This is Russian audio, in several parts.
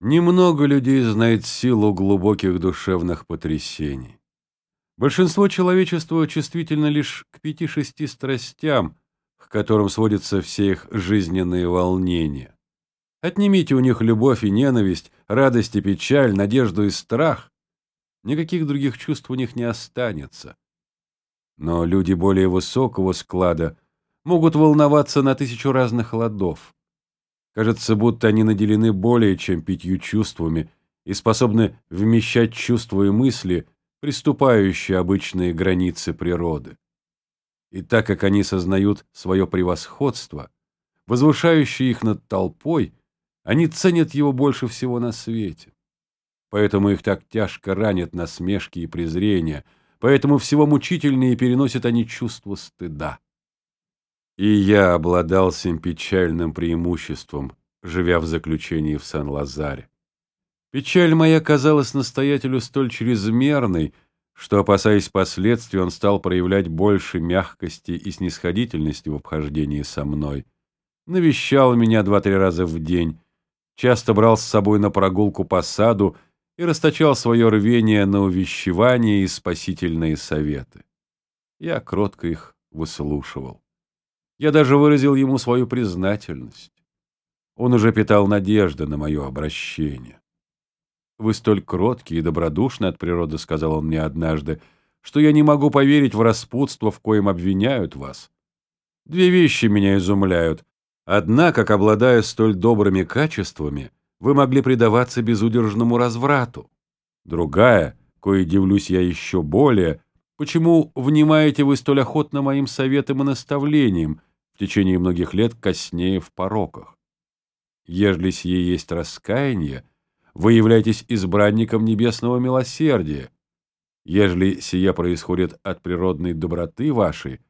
Немного людей знает силу глубоких душевных потрясений. Большинство человечества чувствительно лишь к пяти-шести страстям, к которым сводятся все их жизненные волнения. Отнимите у них любовь и ненависть, радость и печаль, надежду и страх. Никаких других чувств у них не останется. Но люди более высокого склада могут волноваться на тысячу разных ладов. Кажется, будто они наделены более чем пятью чувствами и способны вмещать чувства и мысли, приступающие обычные границы природы. И так как они сознают свое превосходство, возвышающее их над толпой, они ценят его больше всего на свете. Поэтому их так тяжко ранят насмешки и презрения, поэтому всего мучительнее переносят они чувство стыда. И я обладал всем печальным преимуществом, живя в заключении в Сан-Лазаре. Печаль моя казалась настоятелю столь чрезмерной, что, опасаясь последствий, он стал проявлять больше мягкости и снисходительности в обхождении со мной. Навещал меня два-три раза в день, часто брал с собой на прогулку по саду и расточал свое рвение на увещевания и спасительные советы. Я кротко их выслушивал. Я даже выразил ему свою признательность. Он уже питал надежды на мое обращение. «Вы столь кроткий и добродушный от природы», — сказал он мне однажды, «что я не могу поверить в распутство, в коем обвиняют вас. Две вещи меня изумляют. Одна, как обладая столь добрыми качествами, вы могли предаваться безудержному разврату. Другая, кое дивлюсь я еще более, почему внимаете вы столь охотно моим советам и наставлениям, в течение многих лет коснее в пороках. Ежели сие есть раскаяние, вы являетесь избранником небесного милосердия. Ежели сие происходит от природной доброты вашей,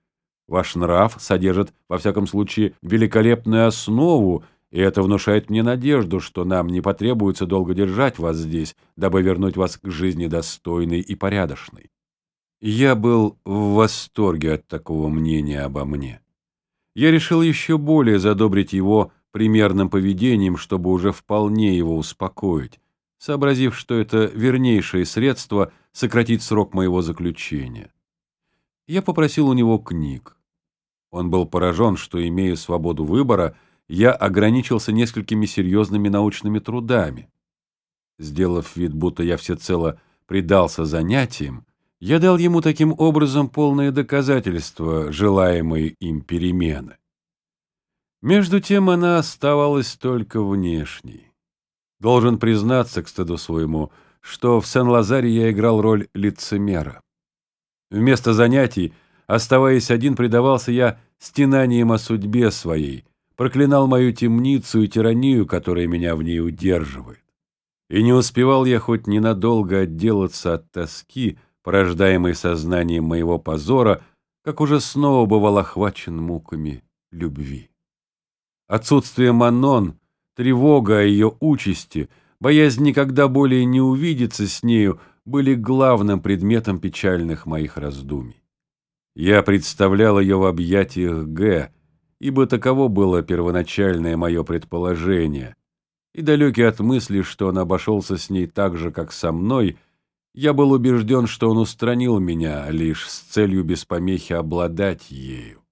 ваш нрав содержит, во всяком случае, великолепную основу, и это внушает мне надежду, что нам не потребуется долго держать вас здесь, дабы вернуть вас к жизни достойной и порядочной. Я был в восторге от такого мнения обо мне я решил еще более задобрить его примерным поведением, чтобы уже вполне его успокоить, сообразив, что это вернейшее средство сократить срок моего заключения. Я попросил у него книг. Он был поражен, что, имея свободу выбора, я ограничился несколькими серьезными научными трудами. Сделав вид, будто я всецело предался занятиям, я дал ему таким образом полное доказательство желаемой им перемены. Между тем она оставалась только внешней. Должен признаться к стыду своему, что в Сен-Лазаре я играл роль лицемера. Вместо занятий, оставаясь один, предавался я стенаниям о судьбе своей, проклинал мою темницу и тиранию, которая меня в ней удерживает. И не успевал я хоть ненадолго отделаться от тоски, порождаемый сознанием моего позора, как уже снова бывал охвачен муками любви. Отсутствие Манон, тревога о ее участи, боязнь никогда более не увидеться с нею были главным предметом печальных моих раздумий. Я представлял ее в объятиях Г, ибо таково было первоначальное мое предположение, и далекий от мысли, что он обошелся с ней так же, как со мной — я был убежден, что он устранил меня лишь с целью без помехи обладать ею.